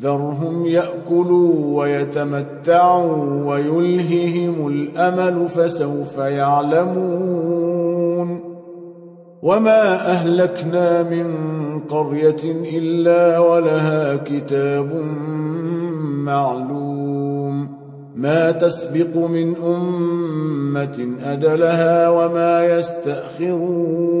ذرهم يأكلوا ويتمتعوا ويلههم الأمل فسوف يعلمون وما أهلكنا من قرية إلا ولها كتاب معلوم ما تسبق من أمة أدلها وما يستأخرون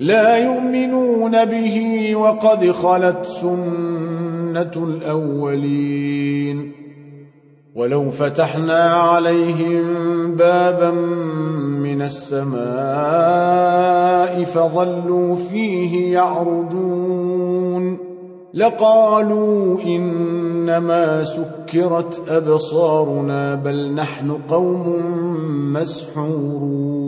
لا يؤمنون به وقد خلت سنة الأولين. ولو فتحنا عليهم بابا من السماء فظلوا فيه يعرجون. لقالوا إنما سكرت أبصارنا بل نحن قوم مسحورون.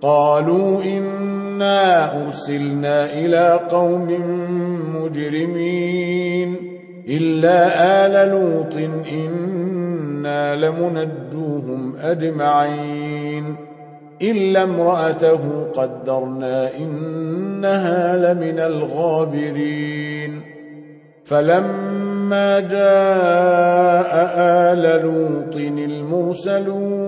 قالوا إنا أرسلنا إلى قوم مجرمين إلا آل لوط إنا لمنجوهم أجمعين إلا امرأته قدرنا إنها لمن الغابرين فلما جاء آل لوط المرسلون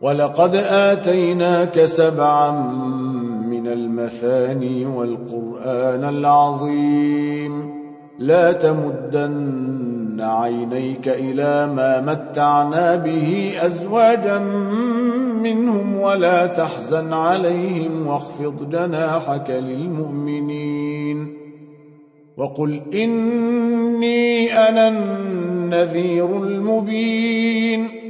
ولقد آتيناك سبعا من المثاني والقرآن العظيم. لا تمدن عينيك إلى ما متعنا به أزواجا منهم ولا تحزن عليهم واخفض جناحك للمؤمنين. وقل إني أنا النذير المبين.